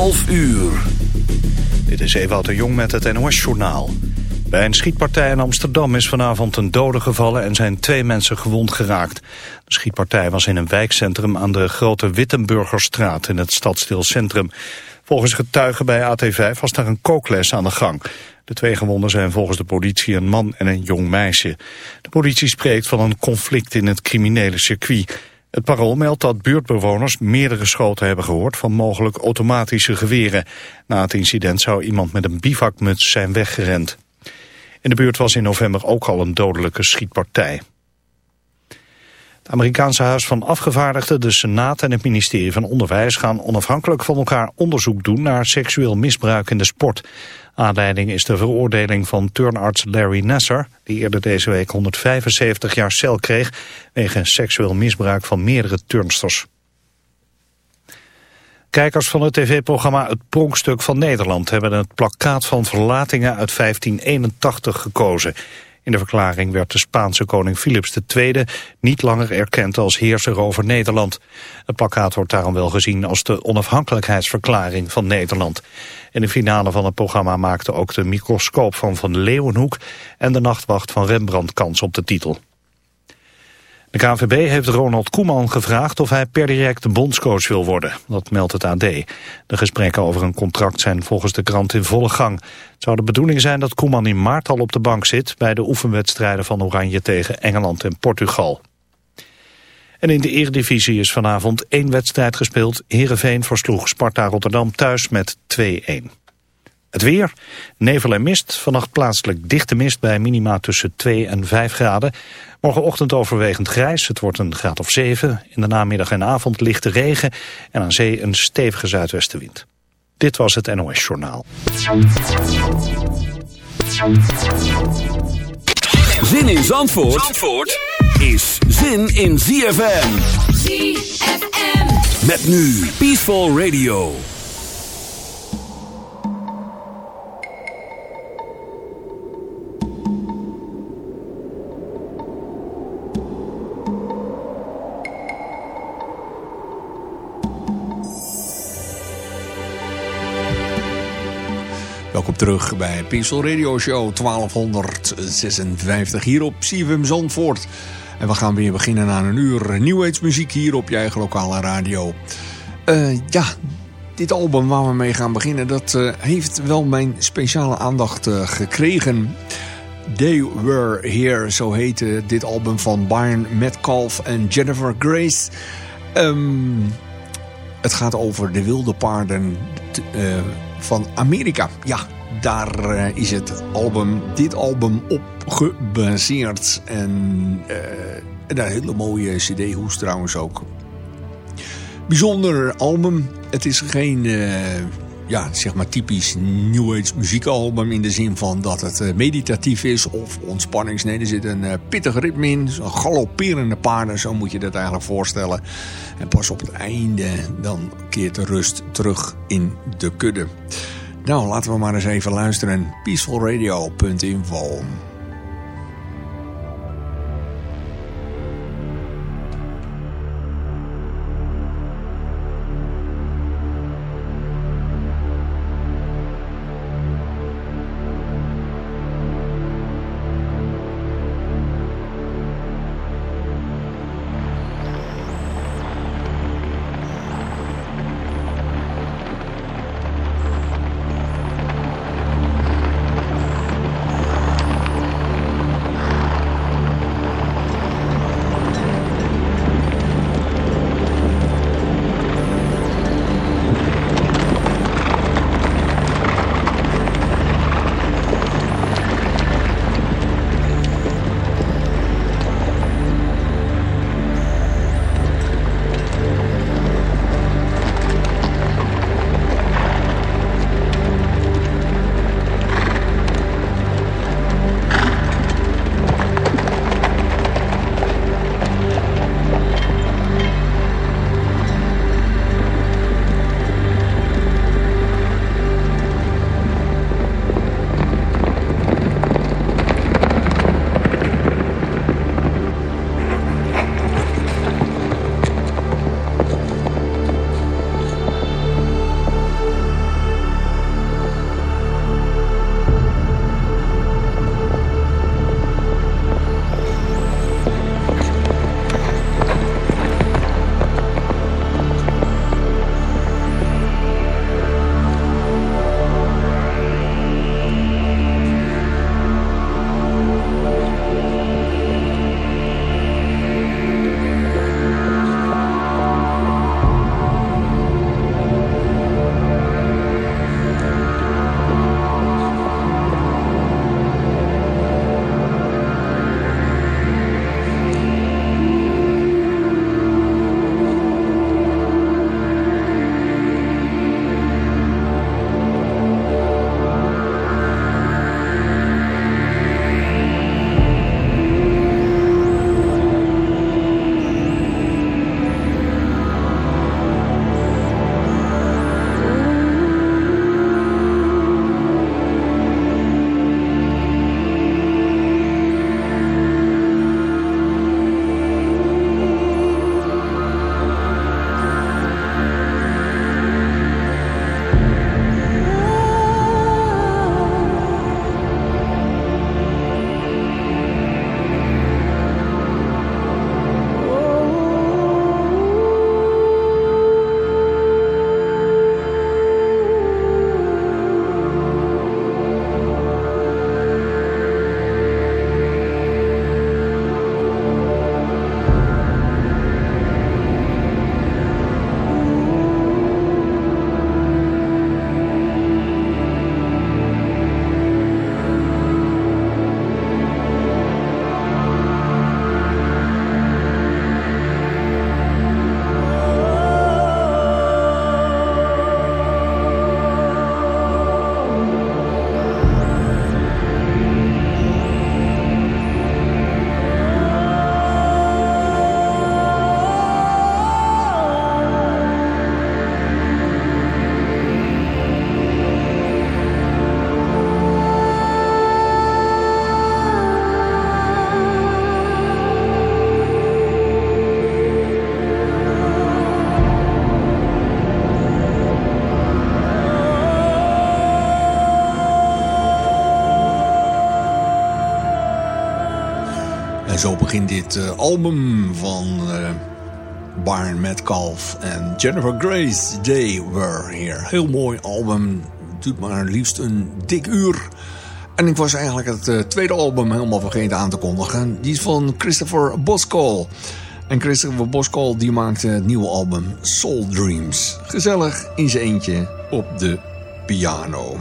11 uur. Dit is Ewout de Jong met het NOS-journaal. Bij een schietpartij in Amsterdam is vanavond een dode gevallen... en zijn twee mensen gewond geraakt. De schietpartij was in een wijkcentrum aan de Grote Wittenburgerstraat... in het stadsdeelcentrum. Volgens getuigen bij AT5 was daar een kookles aan de gang. De twee gewonden zijn volgens de politie een man en een jong meisje. De politie spreekt van een conflict in het criminele circuit... Het parool meldt dat buurtbewoners meerdere schoten hebben gehoord van mogelijk automatische geweren. Na het incident zou iemand met een bivakmuts zijn weggerend. In de buurt was in november ook al een dodelijke schietpartij. Het Amerikaanse Huis van Afgevaardigden, de Senaat en het ministerie van Onderwijs gaan onafhankelijk van elkaar onderzoek doen naar seksueel misbruik in de sport. Aanleiding is de veroordeling van turnarts Larry Nasser, die eerder deze week 175 jaar cel kreeg wegens seksueel misbruik van meerdere turnsters. Kijkers van het tv-programma Het Pronkstuk van Nederland hebben het plakkaat van verlatingen uit 1581 gekozen. In de verklaring werd de Spaanse koning Philips II niet langer erkend als heerser over Nederland. Het plakkaat wordt daarom wel gezien als de onafhankelijkheidsverklaring van Nederland. In de finale van het programma maakte ook de microscoop van Van Leeuwenhoek en de nachtwacht van Rembrandt kans op de titel. De KNVB heeft Ronald Koeman gevraagd of hij per direct bondscoach wil worden. Dat meldt het AD. De gesprekken over een contract zijn volgens de krant in volle gang. Het zou de bedoeling zijn dat Koeman in maart al op de bank zit... bij de oefenwedstrijden van Oranje tegen Engeland en Portugal. En in de Eredivisie is vanavond één wedstrijd gespeeld. Heerenveen versloeg Sparta Rotterdam thuis met 2-1. Het weer, nevel en mist, vannacht plaatselijk dichte mist bij minima tussen 2 en 5 graden. Morgenochtend overwegend grijs, het wordt een graad of 7. In de namiddag en avond lichte regen en aan zee een stevige zuidwestenwind. Dit was het NOS Journaal. Zin in Zandvoort, Zandvoort is zin in ZFM. ZFM. Met nu Peaceful Radio. Bij Peaceful Radio Show 1256 hier op CFM Zandvoort. En we gaan weer beginnen aan een uur nieuwheidsmuziek hier op je eigen lokale radio. Uh, ja, dit album waar we mee gaan beginnen, dat uh, heeft wel mijn speciale aandacht uh, gekregen. They Were Here, zo heette dit album van Brian Metcalf en Jennifer Grace. Um, het gaat over de wilde paarden van Amerika. Ja, daar uh, is het album, dit album op gebaseerd. En uh, een hele mooie cd-hoes trouwens ook. Bijzonder album. Het is geen, uh, ja, zeg maar typisch New Age muziekalbum... in de zin van dat het meditatief is of ontspannings. Nee, er zit een pittig ritme in. Galopperende paarden, zo moet je dat eigenlijk voorstellen. En pas op het einde, dan keert de rust terug in de kudde. Nou, laten we maar eens even luisteren. Peacefulradio.info zo begint dit uh, album van uh, Barn Metcalf en Jennifer Grace. They Were Here. Heel mooi album. Duurt maar liefst een dik uur. En ik was eigenlijk het uh, tweede album helemaal vergeten aan te kondigen. Die is van Christopher Boskol. En Christopher Boskol die maakte het nieuwe album Soul Dreams. Gezellig in zijn eentje op de piano.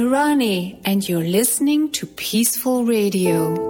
This Kirani, and you're listening to Peaceful Radio.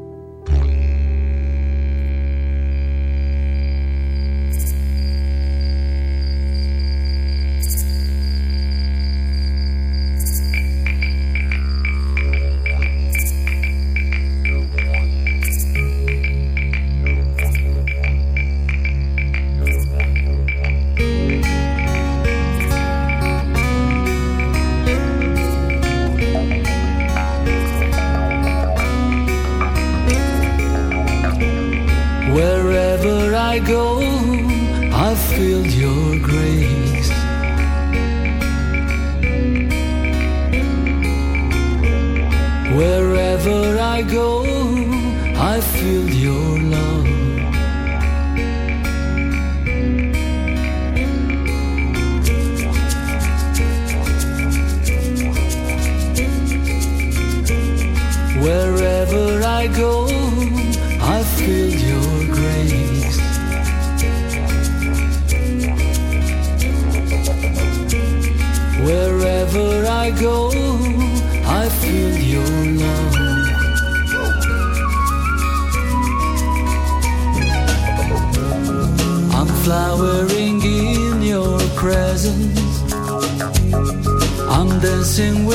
sing with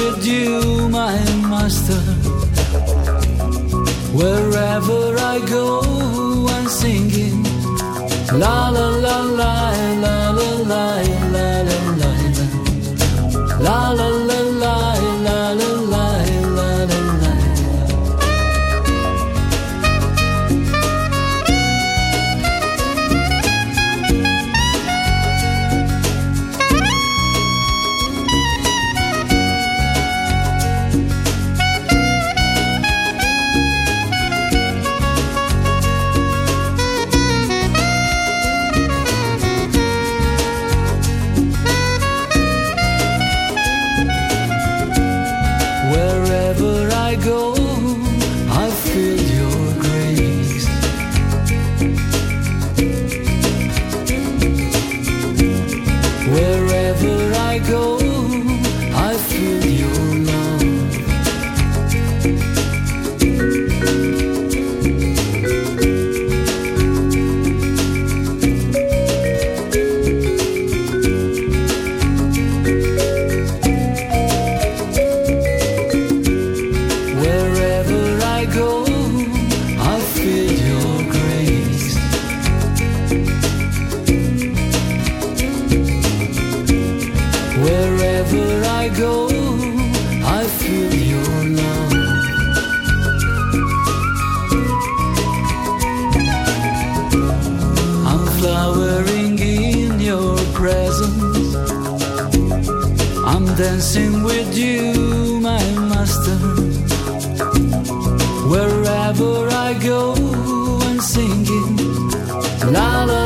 flowering in your presence. I'm dancing with you, my master. Wherever I go, I'm singing. La la.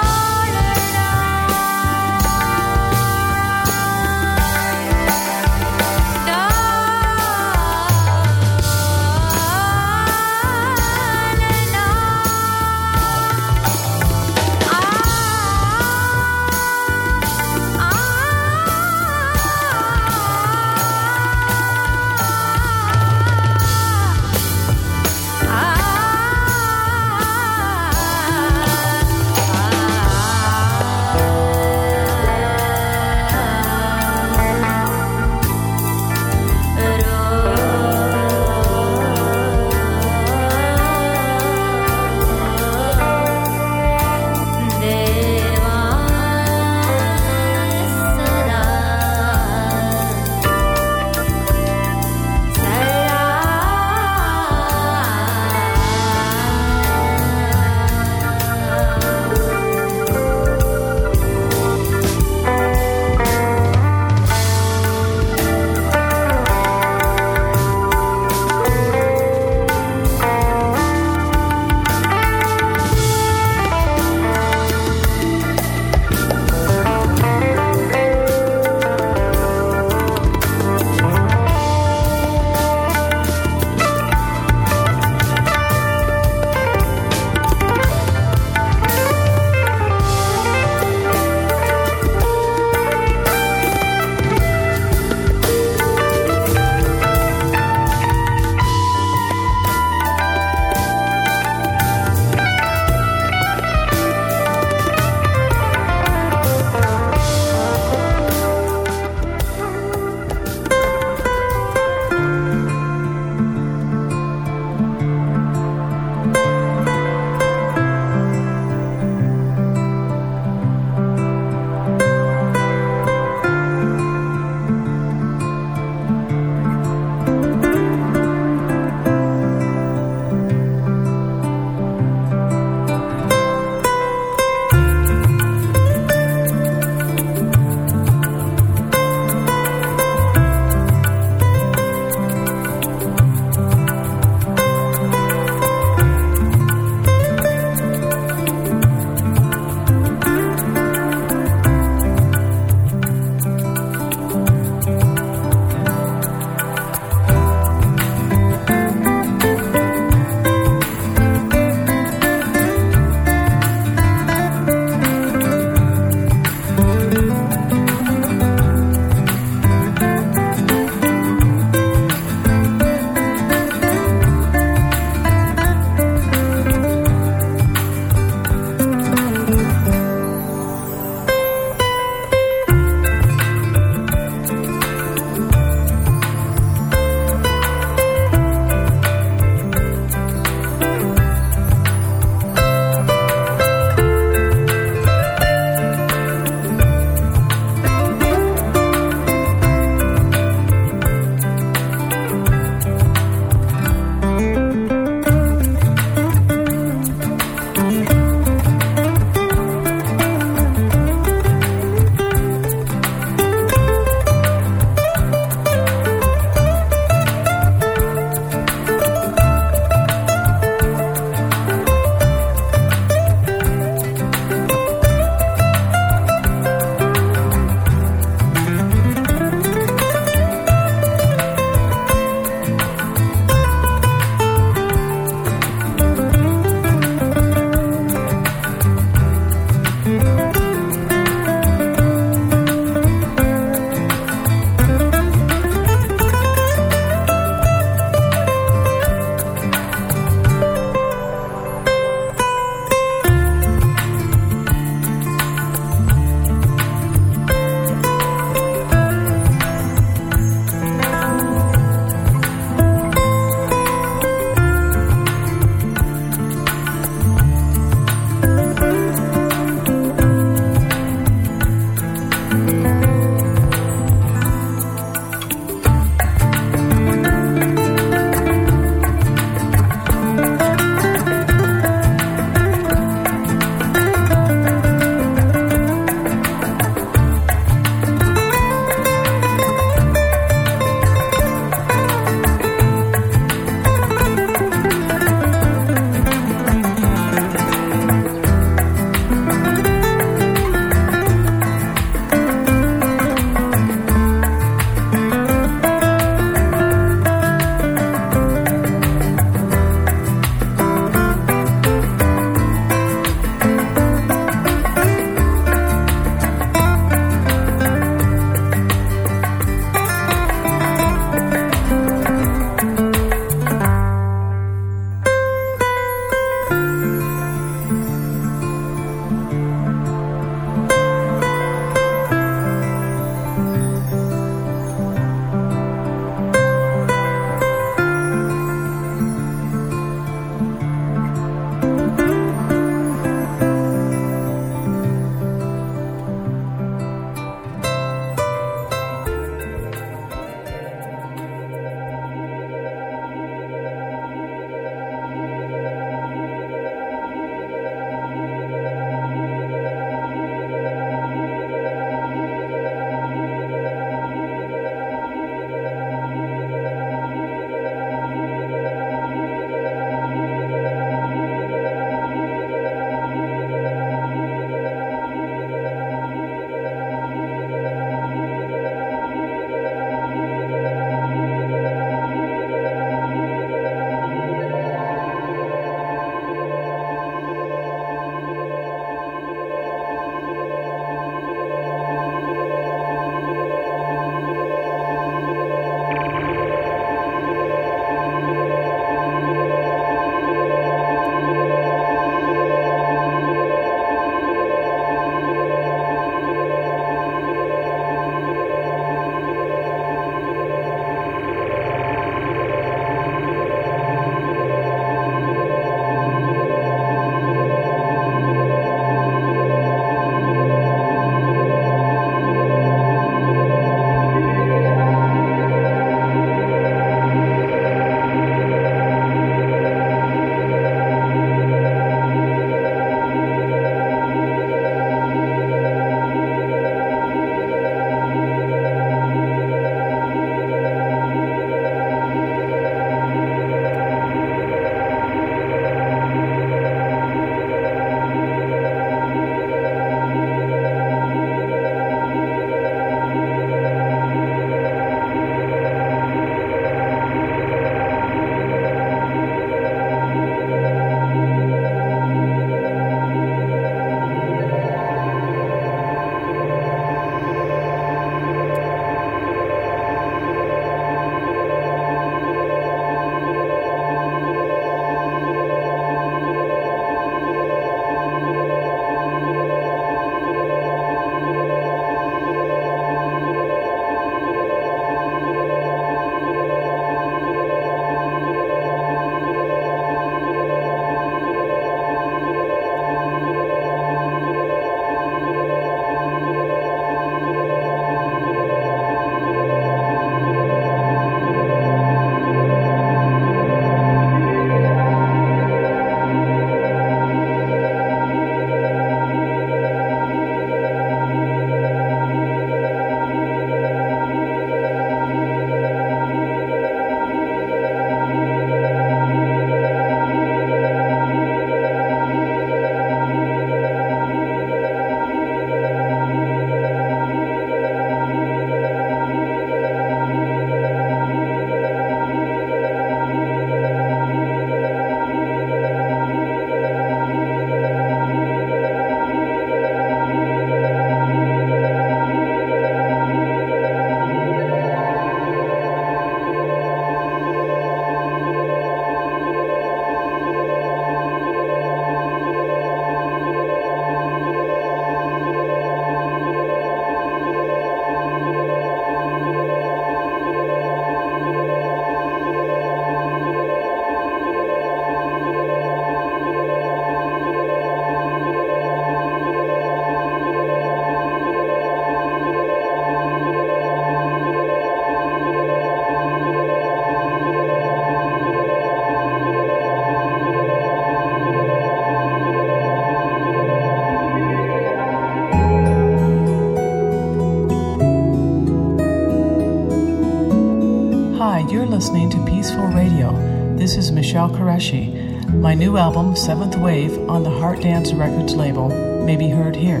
Listening to Peaceful Radio. This is Michelle Qureshi. My new album, Seventh Wave, on the Heart Dance Records label, may be heard here.